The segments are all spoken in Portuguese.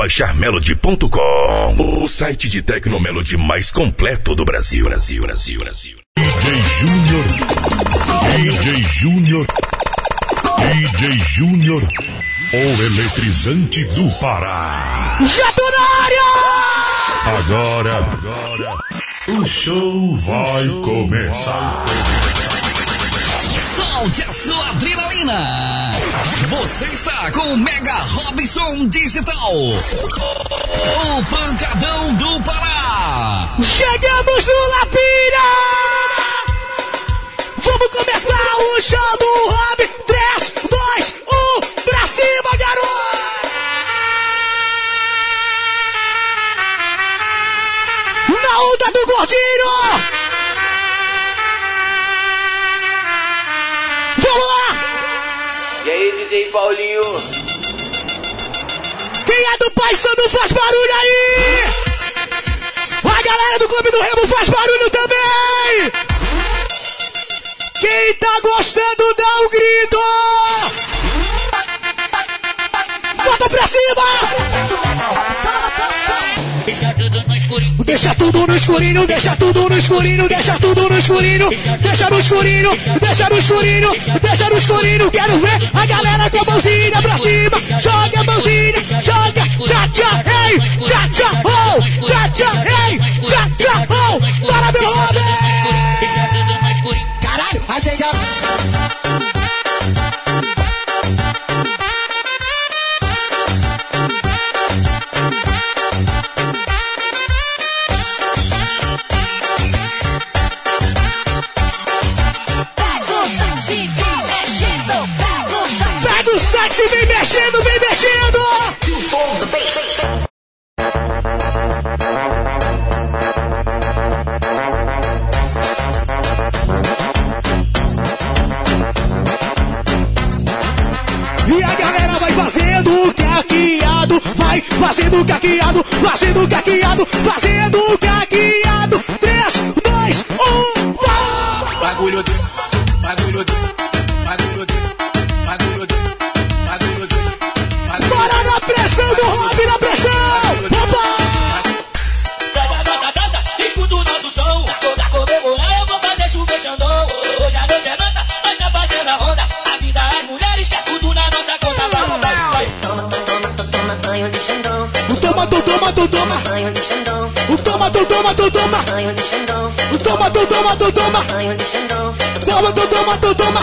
baixar melody.com, o site de Tecnomelody mais completo do Brasil. Brasil, Brasil, Brasil. DJ Júnior. DJ Júnior. DJ Júnior. O eletrizante do Pará. Já tô na área! Agora, agora, o show vai começar. Solte a sua adrenalina. Você está com o Mega Robson Digital. O pancadão do Pará. Chegamos no Lapira! Vamos começar o show do Rob. 3, 2, 1, pra cima, garoto! Na onda do gordinho! Vamos lá! E aí, DJ Paulinho? Quem é do Pai Sandu faz barulho aí! A galera do Clube do Remo faz barulho também! Quem tá gostando, dá um grito! Deixa tudo no escurinho, deixa tudo no escurinho, deixa tudo no escurinho, deixa no escurinho, deixa no escurinho, deixa no escurinho. Quero ver a galera com a mãozinha pra cima. Joga a mãozinha, joga, tchá tchá, ei, tchá tchá, oh, tchá tchá, ei, tchá oh. Para meu escurinho. Caralho, acende a... Bagulho doido, bagulho doido, bagulho doido, bagulho doido, bagulho doido, bagulho Bora na pressão do Rob, na pressão! Opa! Dança, dança, dança, escuta o nosso som. Toda comemorar eu vou fazer chover Xandão. Hoje a noite é nossa, nós tá fazendo a ronda. Avisa as mulheres que é tudo na nossa conta. Vamos, vai, vai. Toma, toma, toma, toma banho de Xandão. O toma, tu toma, tu toma! Banho de Xandão. O toma, tu toma, tu toma! Banho de Xandão. Toma, tu toma, tu toma! Toma, tu toma, tu toma!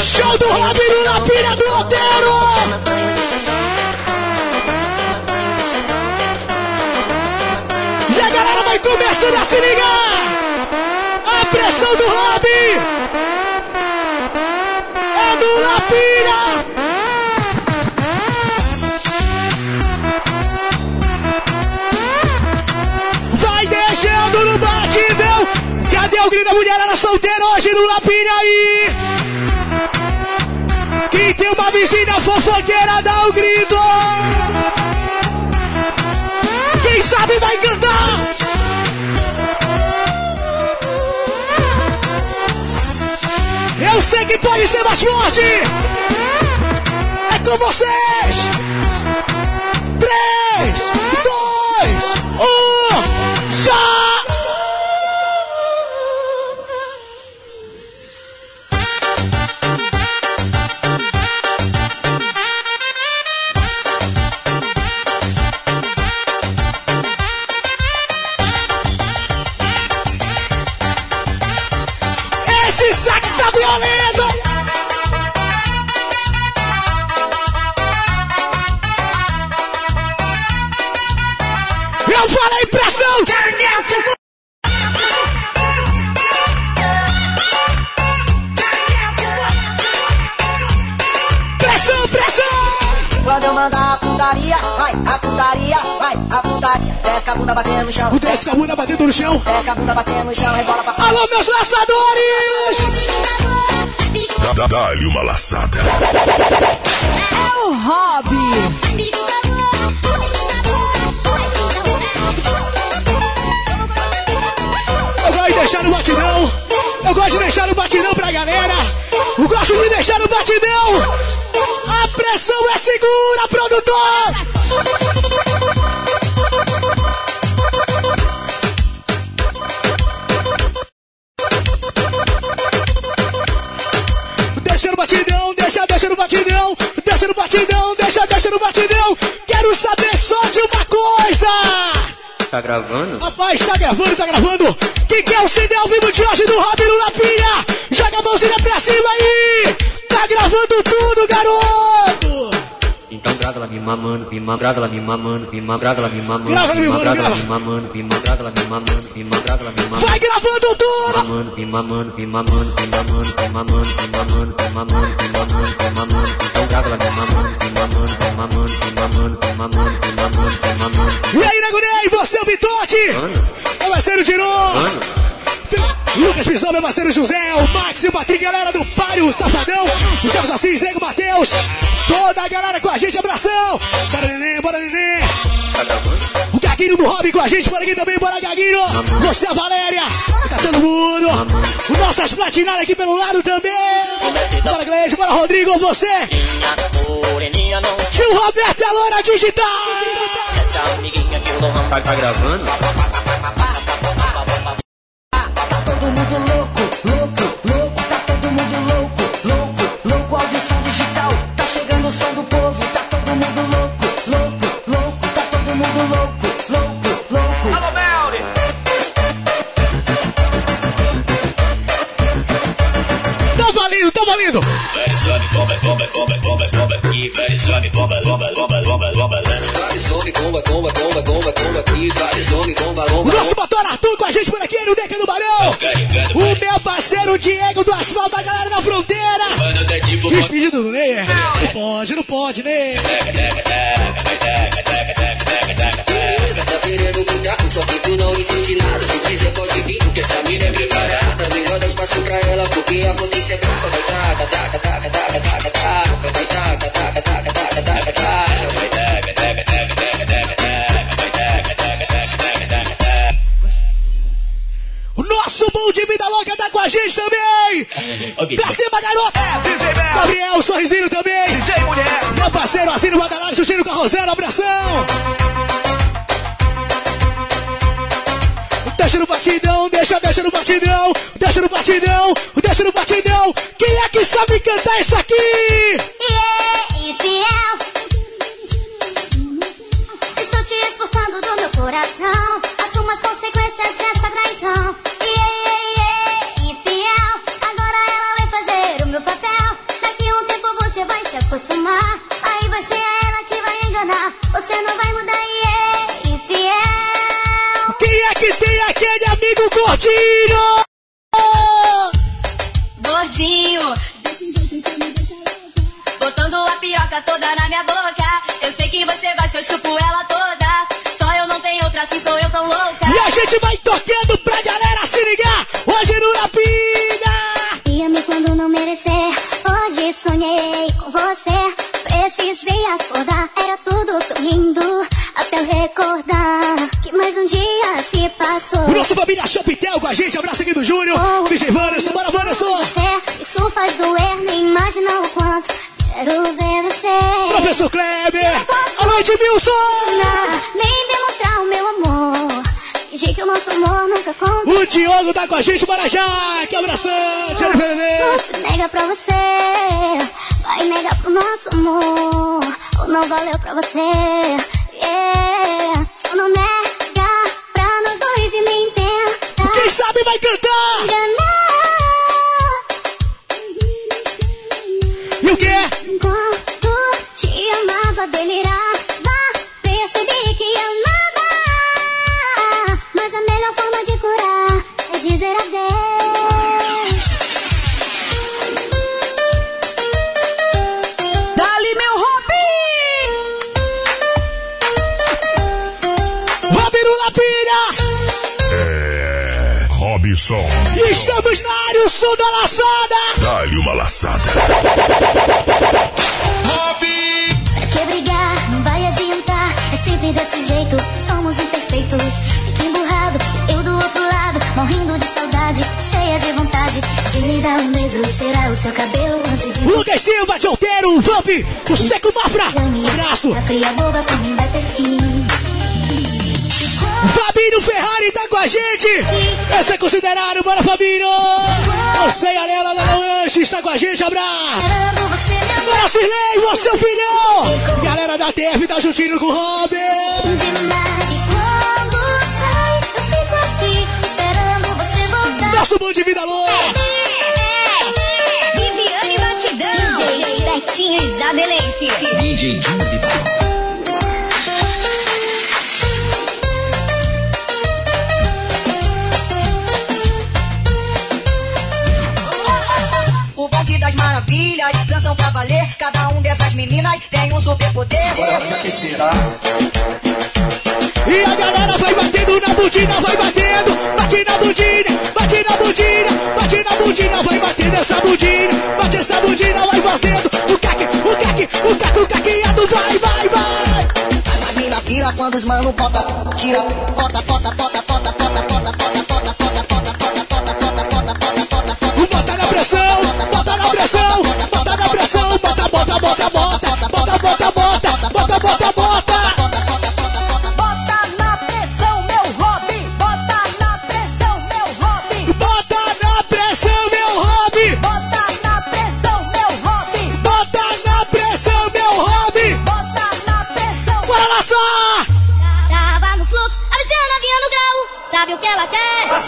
Show do Rob no Lapira do Roteiro! Hoje no Lapira aí? Quem tem uma vizinha fofoqueira dá o grito! Quem sabe vai cantar! Eu sei que pode ser mais forte! É com vocês! Batidão. A pressão é segura, produtor! Deixa no batidão, deixa, deixa no batidão, deixa no batidão, deixa, deixa no batidão. Quero saber só de uma coisa. Tá gravando? Rapaz, tá gravando, tá gravando. Quem quer o CD ao vivo de hoje do Robin na pilha? Joga a mãozinha pra cima aí. Tá gravando tudo, garoto. Então grava ela me mamando, me mamando, ela me mamando, me mamando, ela me mamando, Grava, me mamando, ela me mamando, me mamando, ela me mamando, me mamando, ela me mamando. Vai gravando tudo. mamando, me mamando, me mamando, me mamando, me mamando, me mamando, me mamando, me mamando, me mamando. Então grava ela me mamando, me mamando, me mamando, me mamando, me mamando, me mamando, me mamando. E aí, Negunei, você é o Vitote. É o parceiro Tirou. mano, Lucas Pisão, meu parceiro José, o Max e o Patrick, galera do Páreo, o Safadão, o Charles Assis, Nego Matheus, toda a galera com a gente, abração! Bora, neném, bora, neném! tá gravando? O Gaguinho do Hobby com a gente por aqui também, bora, Gaguinho! Você, a Valéria, tá todo mundo! O Nossas Platinárias aqui pelo lado também! Bora, Gleide, bora, Rodrigo, você! Tio Roberto, a Loura Digital! essa amiguinha que o Lohan Tá, tá gravando? O nosso motor Arthur com a gente por aqui no Deca do Barão! O meu parceiro Diego do Asfalto, a galera da fronteira! Despedido do Ney, é. Não pode, não pode, Ney! Beleza, tá querendo brincar, só que tu não entende nada. Se quiser pode vir, porque essa mina é preparada. Melhor dar espaço pra ela, porque a deixa, deixa no batidão, deixa no batidão, deixa no batidão. Quem é que sabe cantar isso aqui? Gente vai tocando gente, bora já. Que abração. Tchau, se nega pra você, vai negar pro nosso amor. Ou não valeu pra você, Estamos na área, o som da laçada. Dá-lhe uma laçada. Pra que brigar? Não vai adiantar. É sempre desse jeito, somos imperfeitos. Fique emburrado, eu do outro lado, morrendo de saudade, cheia de vontade de lhe dar um beijo cheirar o seu cabelo antes de. Lucas Silva, John Taylor. parceiro Vamp, o Seco Mafra. Abraço. A fria boba por mim vai ter fim. Ferrari tá com a gente. Esse é considerado, bora Fabinho. Você e a Lela da Lanche está com a gente, abraço. Bora Cirlei, você é o filhão. Galera da TF tá juntinho com o Robin. demais. Quando sai, eu fico aqui esperando você voltar. Nosso bom de vida louca. Viviane Batidão. DJ Betinho Isabelense. DJ Júnior. são pra valer. Cada um dessas meninas tem um superpoder. Agora fica aquecido. E a galera vai batendo na bundina, vai batendo, bate na bundina, bate na bundina, bate na bundina, vai batendo essa bundina, bate essa bundina, vai fazendo o cac o cac o cac o caqueado, vai, vai, vai. As mina pira quando os mano bota, tira, bota, bota, bota, bota, bota, bota.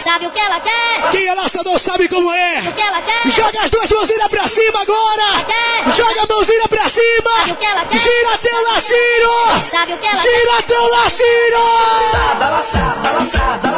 Sabe o que ela quer? Quem é lançador sabe como é. O que ela quer? Joga as duas mãozinhas pra cima agora! Joga a mãozinha pra cima! Sabe o que ela quer? Gira teu lacinho! Sabe o que ela quer? Gira teu lacinho! Dali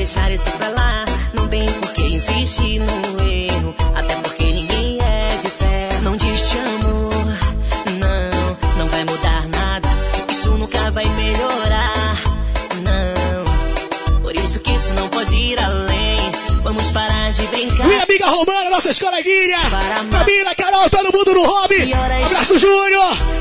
deixar isso pra lá. Não tem por que insistir no erro. Até porque ninguém é de fé. Não diz te amo. Não, não vai mudar nada. Isso nunca vai melhorar. Não. Por isso que isso não pode ir além. Vamos parar de brincar. Minha amiga Romana, nossas coleguinhas. Camila, Carol, todo mundo no hobby. Abraço, Júnior.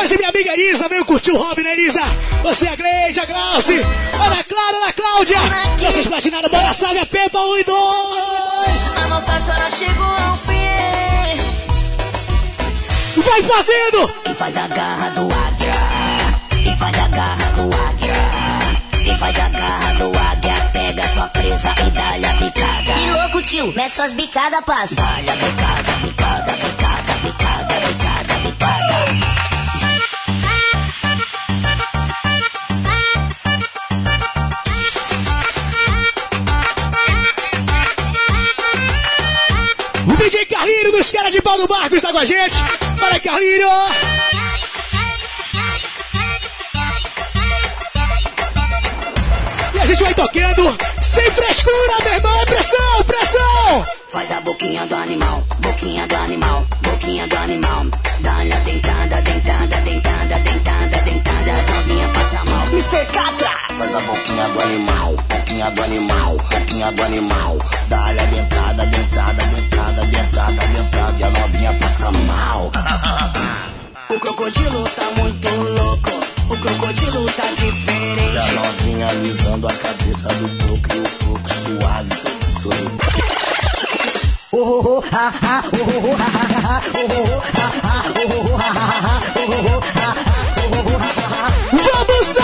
Hoje minha amiga Elisa veio curtir o hobby, né, Elisa? Você, a Gleide, a Glauci, Ana Clara, Ana Cláudia. Nossas platinadas, bora salve a Pepa 1 e 2. a nossa história chegou ao fim. Vai fazendo. E faz a garra do águia. E faz a garra do águia. E faz a garra do águia. Pega sua presa e dá-lhe a picada. Que louco, tio. Mete suas bicadas, passa. Dá-lhe a picada, picada, picada, picada, picada, picada. DJ Carlinho dos caras de pau do barco está com a gente. Para Carlinho. E a gente vai tocando sem frescura, meu irmão. É pressão, pressão. Faz a boquinha do animal, boquinha do animal, boquinha do animal. Dá-lhe a dentada, dentada, dentada, dentada, dentada. As novinhas passam mal. Mr. Catra! Faz a boquinha do animal, boquinha do animal, boquinha do animal. Dá-lhe a dentada, dentada, dentada, dentada, dentada. E a novinha passa mal. O crocodilo tá muito louco, o crocodilo tá E a diferente. novinha alisando a cabeça do coco e o coco suave, todo sorrindo. Oh, oh, oh, ha, ha, oh, oh, oh, ha, ha, ha. Vamos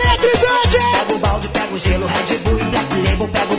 eletrizante! Pega o balde, pega o gelo, Red Bull e Black Label. Pega o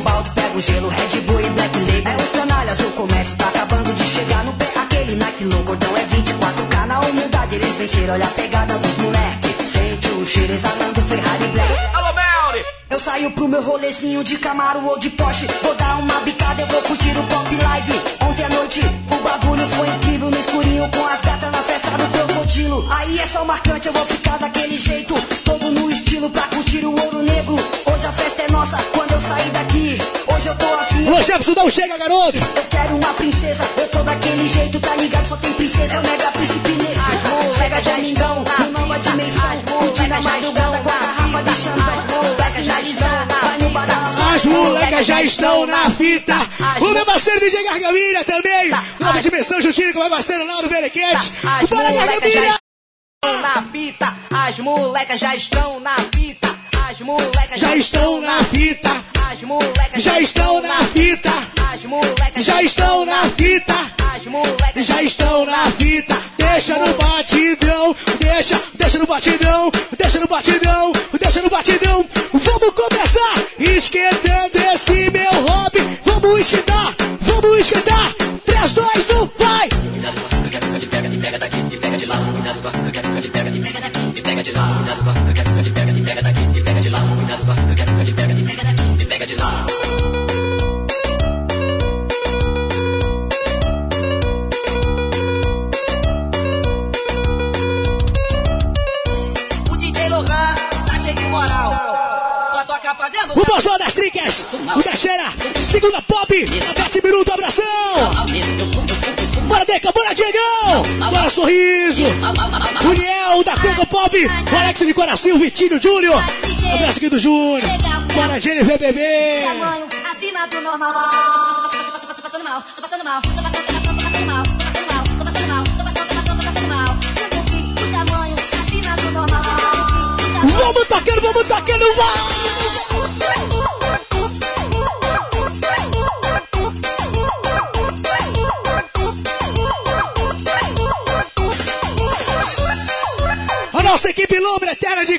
o gelo, Red Bull e Black Label. É os canalhas, o comércio tá acabando de chegar no pé. Aquele Nike louco, cordão é 24K. Na humildade eles venceram, olha a pegada dos moleque. Sente o cheiro exalando Ferrari Black. Alô, Melly! Eu saio pro meu rolezinho de Camaro ou de Porsche. Vou dar uma bicada, eu vou curtir o Pop Live. Ontem à noite o bagulho foi incrível no escurinho com as gatas na festa do crocodilo. Aí é só marcante, eu vou ficar daquele jeito. Todo no estilo pra curtir o ouro negro. Hoje a festa é nossa quando eu sair daqui. Hoje eu tô afim. Alô, Jefferson, não chega, garoto! Eu quero uma princesa, eu tô daquele jeito, tá ligado? Só tem princesa, é o mega príncipe negro. Chega de amigão, no nova dimensão. Curtindo a madrugada com a garrafa de champanhe. Vai finalizando, vai no badalação. As molecas já estão na fita. O meu parceiro DJ Gargamilha também. Nova dimensão juntinho com o meu parceiro Lauro Berequete. Bora, Gargamilha! na fita, as molecas já estão na fita. As molecas Já estão na fita. As molecas Já estão na fita. As molecas Já estão na fita. As molecas Já estão na fita. Deixa no batidão. Deixa, deixa no batidão. Deixa no batidão. Deixa no batidão. Vamos começar esquentando esse meu hobby. Vamos esquentar. Vamos esquentar. 3, 2, 1, vai! O Uniel da Coco Pop, o Alex de Coração, o Vitinho Júnior, abraço aqui do Júnior, bora Jennifer. O normal. Vamos tocando, vamos tocando, vai!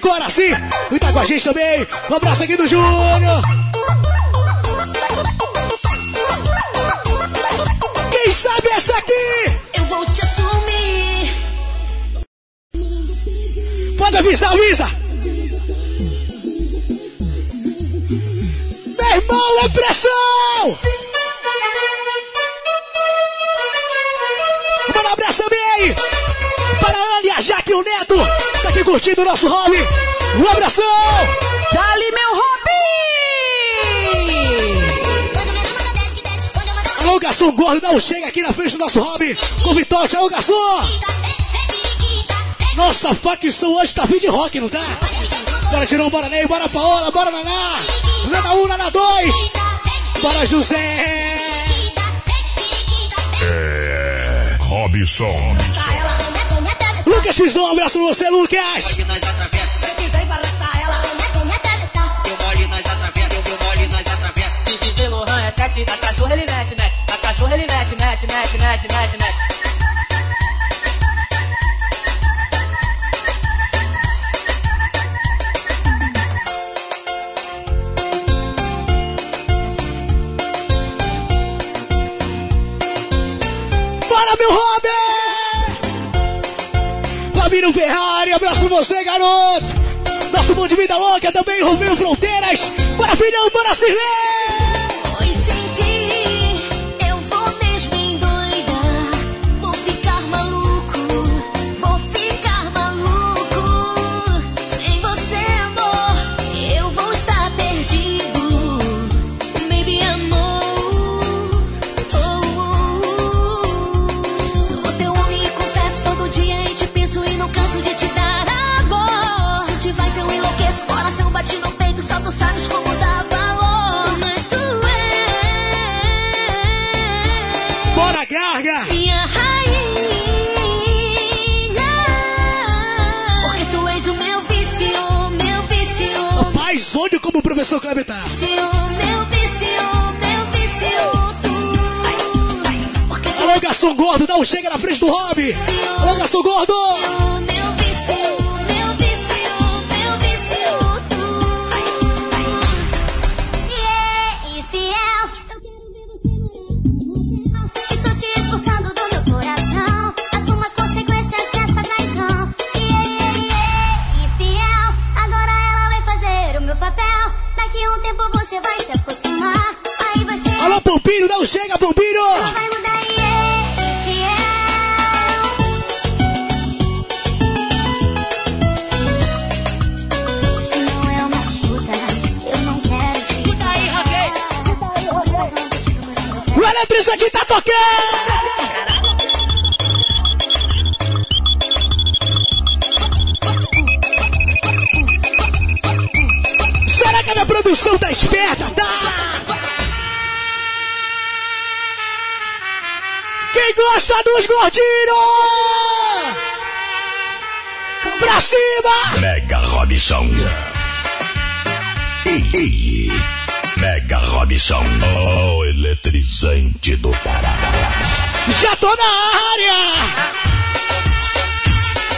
Coraci, que tá com a gente também. Um abraço aqui do Júnior. Curtindo o nosso hobby. Um abração! Dali, meu hobby! Alô, garçom gordo, dá um chega aqui na frente do nosso hobby com Vitote. Alô, garçom! Nossa facção hoje tá fim de rock, não tá? Bora, Tirão, bora, Ney, bora, Paola, bora, Naná! Nana 1, Nana 2! Bora, José! É. Robson. Lucas X, um abraço pra você, Lucas! nós atravessa. Vem para arrastar ela. Eu mole, nós atravessa. Eu mole, nós atravessa. DJ Lohan é sete. As cachorras ele mete, mete. As cachorras ele mete, mete, mete, mete, mete, mete. Fabinho Ferrari, abraço você, garoto! Nosso mundo de vida louca também, rompendo fronteiras! Bora, filhão, bora, Cirlei! Kleber tá? Vício, meu vício, vício. Alô, garçom, gordo, não chega na frente do Hobby. Alô, garçom gordo.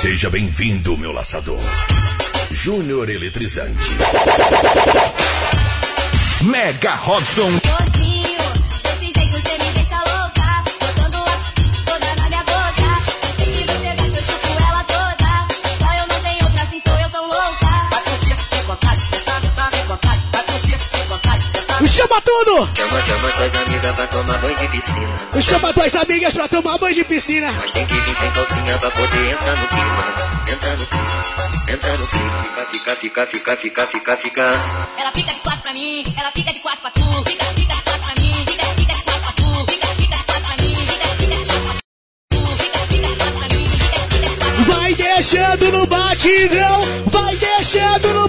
Seja bem-vindo, meu laçador. Júnior Eletrizante. Mega Robson. Chama tudo! Chama, chama suas amigas pra tomar banho de piscina. Chama tuas amigas pra tomar banho de piscina. Mas tem que vir sem calcinha pra poder entrar no clima. Entrar no clima, entrar no clima. Fica, fica, fica, fica, fica, fica. Ela fica de quatro pra mim, ela fica de quatro pra tu. Fica, fica de quatro pra mim, fica, fica de quatro pra tu. Fica, fica de quatro pra mim, fica, fica de quatro pra tu. Fica, fica de quatro pra mim, fica, fica de quatro pra Vai deixando no batidão, vai deixando no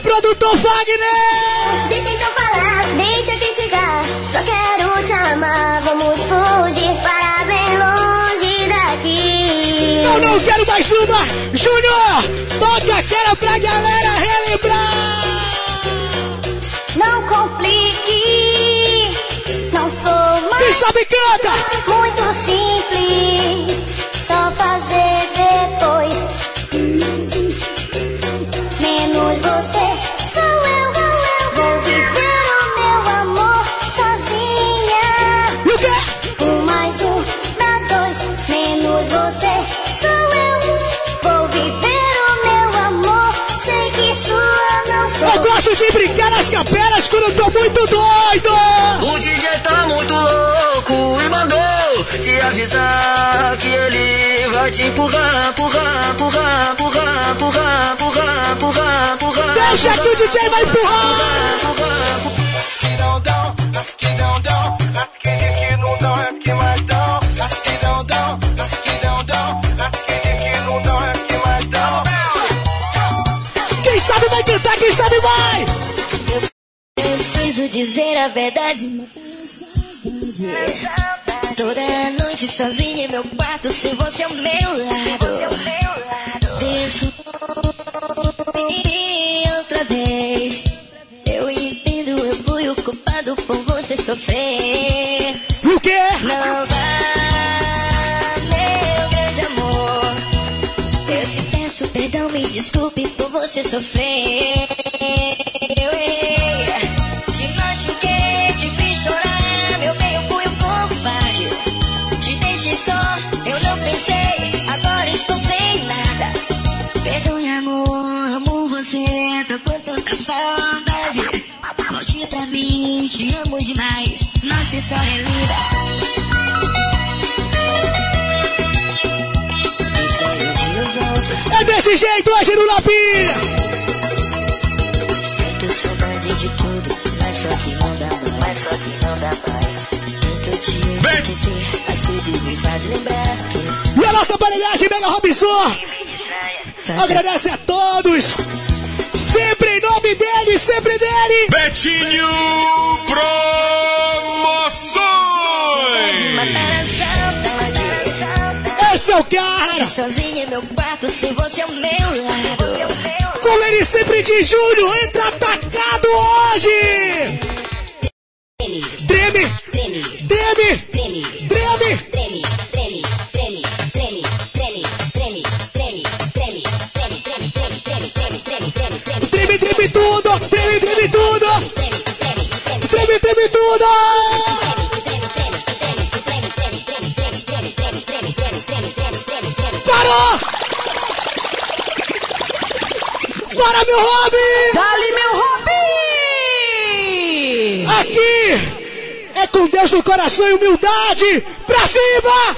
produtor Wagner! Deixa então falar, deixa criticar. Só quero te amar, vamos fugir para bem longe daqui. Eu não quero mais uma! Júnior! Vai te empurrar, empurrar, empurrar, empurrar, empurrar, empurrar, empurrar, empurrar. Deixa que o DJ vai empurrar! Quem sabe vai cantar, quem sabe vai! Eu preciso dizer a verdade, não tenho saudade. Toda noite sozinha em meu quarto, sem você ao meu lado. Deixa e outra vez. Eu entendo, eu fui o culpado por você sofrer. O quê? Não vá, meu grande amor. Eu te peço perdão, me desculpe por você sofrer. História é linda. Que eu. É desse jeito, hoje no Lapinha! Sinto saudade de tudo, mas só que não dá mais. Mas só que não dá mais. Tento te esquecer, mas tudo me faz lembrar que E a nossa aparelhagem Mega Robinson agradece a todos! Sempre em nome dele, sempre dele! Betinho pode a saudade. meu cara. Sozinha em meu quarto, sem você ao meu lado. Como ele sempre diz, Júnior, entra atacado hoje. Treme, Treme, treme, treme, treme. treme, treme, treme, treme, treme, treme, treme, treme, treme, treme, treme, treme, treme, treme, treme, treme, Treme, treme tudo, treme, treme tudo. treme, treme, treme, Treme, treme tudo. Para, meu hobby! Dali, meu hobby! Aqui é com Deus no coração e humildade. Pra cima!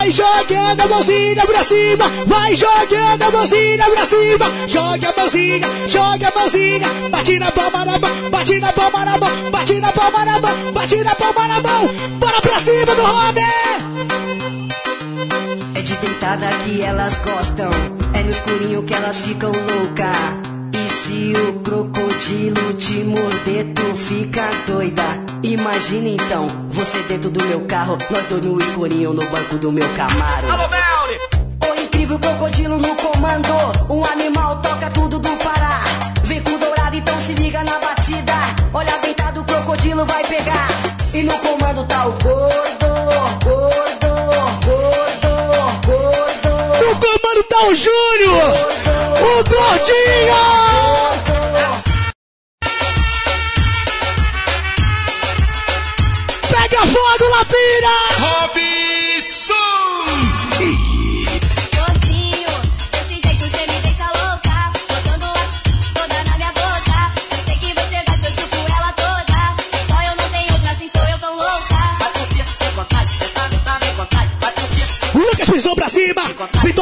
Vai jogando a mãozinha pra cima, vai jogando a mãozinha pra cima, joga a mãozinha, joga a mãozinha, bate na palma na mão, bate na palma na mão, bate na palma na mão, bate na palma na mão, bora pra cima do Robin! Deitada que elas gostam. É no escurinho que elas ficam louca. E se o crocodilo te morder, tu fica doida. Imagina então, você dentro do meu carro, nós dois no escurinho no banco do meu Camaro. O incrível crocodilo no comando. Um animal toca tudo do Pará. Vem com dourado, então se liga na batida. Olha deitado, o crocodilo vai pegar. E no comando tá o gordo, tá o Júnior, o Gordinho! Pega fogo, Lapira! Gordinho,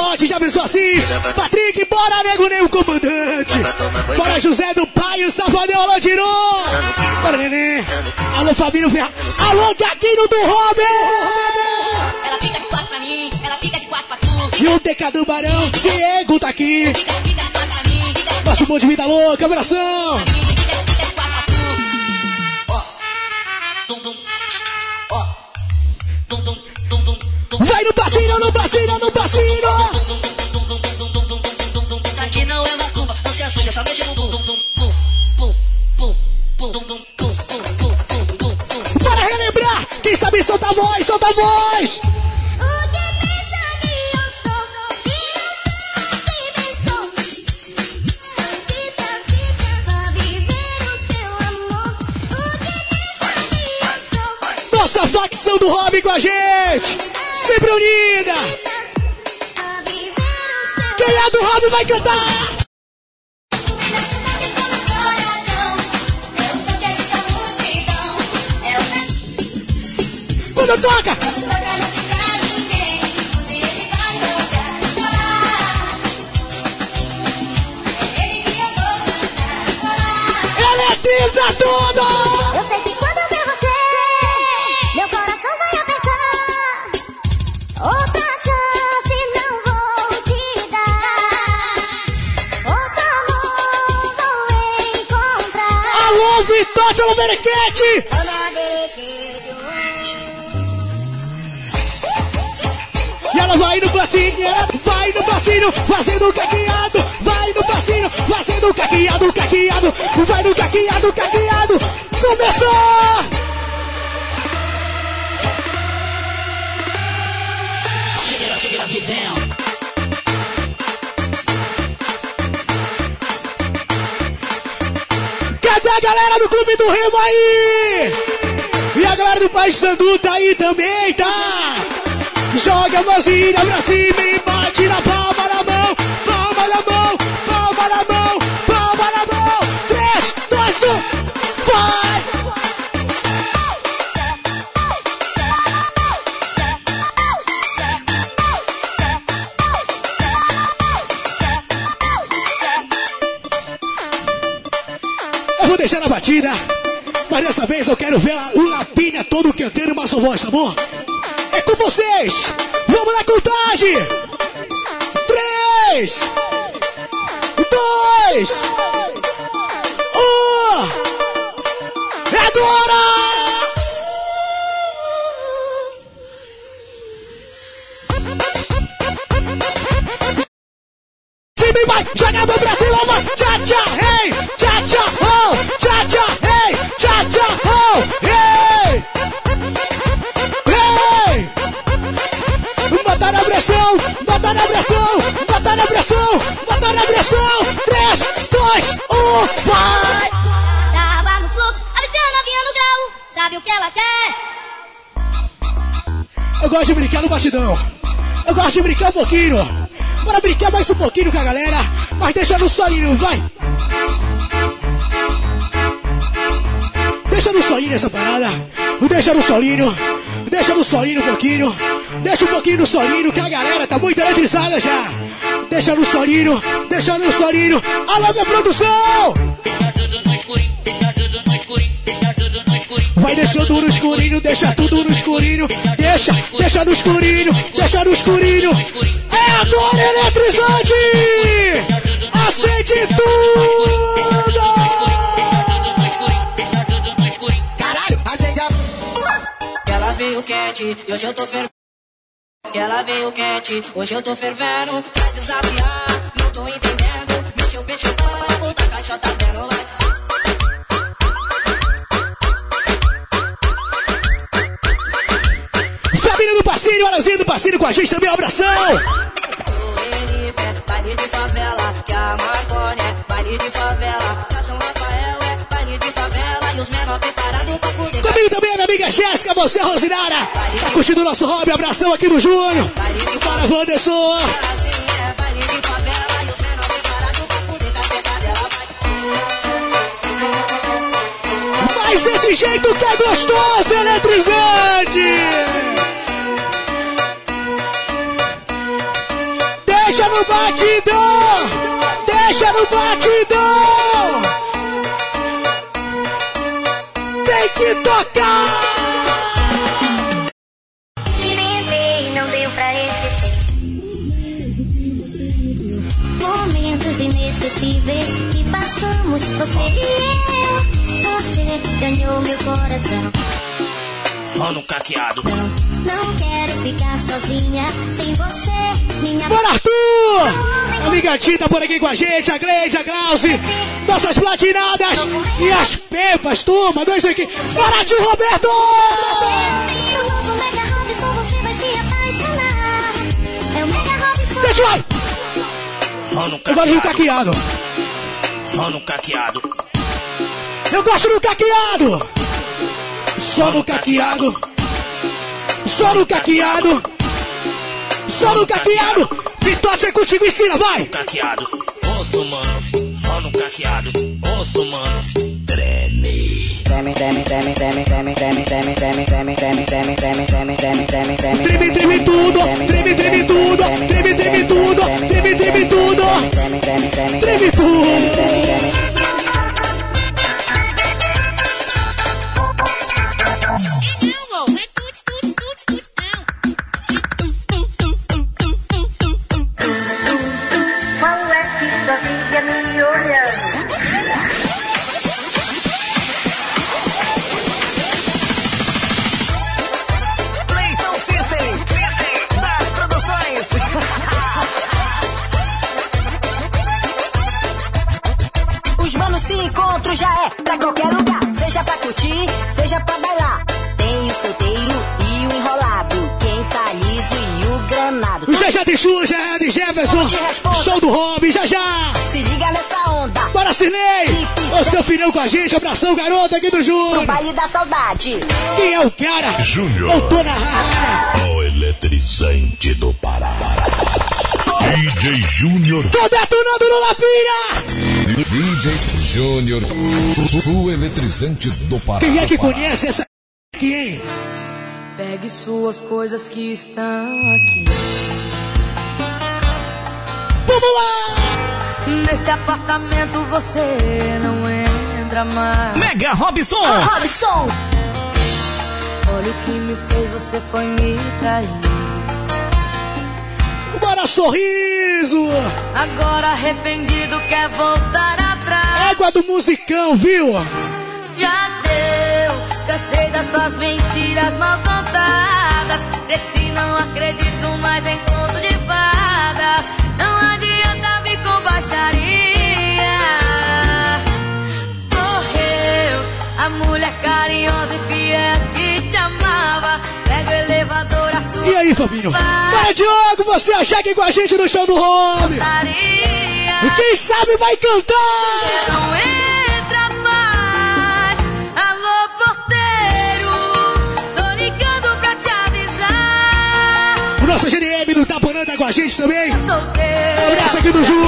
Vitote já pensou assim. Patrick, bora, nego, nem o comandante. Bora, José do Pai, o Safadão, alô, tirou. Bora, neném. Alô, Fabinho Ferraz. Alô, Gaguinho do Robin. Ela fica de quatro pra mim, ela fica de quatro pra tu. E o TK do Barão, Diego tá aqui. Fica Nosso bom de vida louca, abração. Sou? Nossa facção do Robin com a gente. Sempre unida. Quem é do Robin vai cantar. E ela vai no passinho, ela vai no passinho, fazendo caqueado. No passinho, fazendo caqueado, caqueado. Vai no caqueado, caqueado. Começou! Cadê a galera do Clube do Remo aí? E a galera do País Sandu tá aí também, tá? Joga a mãozinha pra cima e bate na palma na mão, palma na mão, deixar na batida, mas dessa vez eu quero ver o Lapinha todo cantando uma só voz, tá bom? É com vocês! Vamos na contagem! Três! Dois! Um! É agora! Batidão. Eu gosto de brincar um pouquinho. Bora brincar mais um pouquinho com a galera. Mas deixa no solinho, vai. Deixa no solinho essa parada. Deixa no solinho. Deixa no solinho um pouquinho. Deixa um pouquinho no solinho, que a galera tá muito eletrizada já. Deixa no solinho. Deixa no solinho. Alô, minha produção! Vai deixando no escurinho, deixa tudo no escurinho. Deixa, deixa no escurinho, deixa no escurinho. É agora eletrizante! Acende tudo! Caralho, acende. Ela veio quente, hoje eu tô fervendo. Ela veio quente, hoje eu tô fervendo. Quer desafiar, não tô entendendo. Mexeu o peixe fogo, tá caixota dentro, do Passinho, Arazinho do Passinho com a gente também, um abração! Baile de favela, que a Marconi é baile de favela. Que a São Rafael é baile de favela. E os menores preparados pra fuder. Comigo também, minha amiga Jéssica, você, Rosinara. Tá curtindo o nosso hobby, abração aqui no Júnior. Para, Wanderson. É. Mas desse jeito que é gostoso, eletrizante! No batidão! Deixa no batidão! Tem que tocar! Lembrei, não deu pra esquecer. Momentos inesquecíveis que passamos, você e eu. Você ganhou meu coração. Mano caqueado. Não quero ficar sozinha sem você, minha Bora, Arthur! Amiga Tita por aqui com a gente, a Gleide, a Glauce, nossas platinadas e as pepas, turma, dois aqui. Bora, tio Roberto! No novo Mega Robson você vai se apaixonar. É o Mega Robson. Deixa vai! Mano Eu gosto do caqueado. caqueado. Mano caqueado. Eu gosto do caqueado! Só no caqueado! Só no caqueado! Só no caqueado! Vitória é contigo, ensina, vai! Caqueado. Osso, mano. Mano caqueado. Osso, mano. Treme. Treme, treme, treme, treme, treme, treme, treme, treme, treme, treme, treme, treme, treme, treme, treme, treme, Treme, treme tudo! Treme, treme tudo! Treme, treme tudo! Treme, treme tudo! treme, treme, treme, Treme tudo! Com a gente, abração, garota aqui do Pro Júnior! baile da saudade. Quem é o cara? Júnior. Eu tô na área! O eletrizante do Pará. DJ Júnior. Tô detonando no Lapira! DJ Júnior, o eletrizante do Pará. Quem é que conhece essa aqui, hein? Pegue suas coisas que estão aqui. Vamos lá! Nesse apartamento você não entra Mega Robson. Robson! Olha o que me fez, você foi me trair. Bora, sorriso! Agora arrependido quer voltar atrás. Égua do musicão, viu? Já deu, cansei das suas mentiras mal contadas. Cresci, não acredito mais em conto de fada. Não adianta vir com Mulher carinhosa e fiel que te amava. Pega o elevador a sua. E aí, Fabinho? Vai, Diogo, você é achar que com a gente no show do Home. E quem sabe vai cantar. Não entra mais. Alô, porteiro. Tô ligando pra te avisar. O nosso GDM do Taporã tá com a gente também. Tá solteiro. Um abraço aqui do Ju.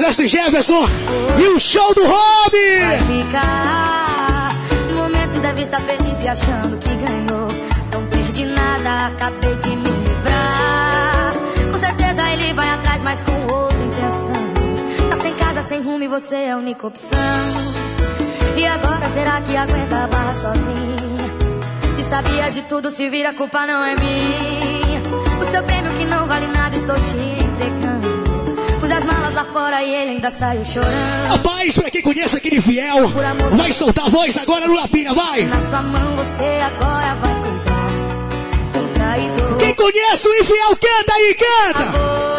Desta Jefferson. E o show do Home. ficar. No momento deve estar feliz e achando que ganhou. Não perdi nada, acabei de me livrar. Com certeza ele vai atrás, mas com outra intenção. Tá sem casa, sem rumo e você é a única opção. E agora será que aguenta a barra sozinha? Se sabia de tudo, se vira, a culpa não é minha. O seu prêmio que não vale nada, estou te entregando. As malas lá fora e ele ainda saiu chorando. Rapaz, pra quem conhece aquele fiel, vai soltar a voz agora no Lapina, vai! Na sua mão você agora vai cuidar do traidor. Quem conhece o infiel, canta aí, canta! Estou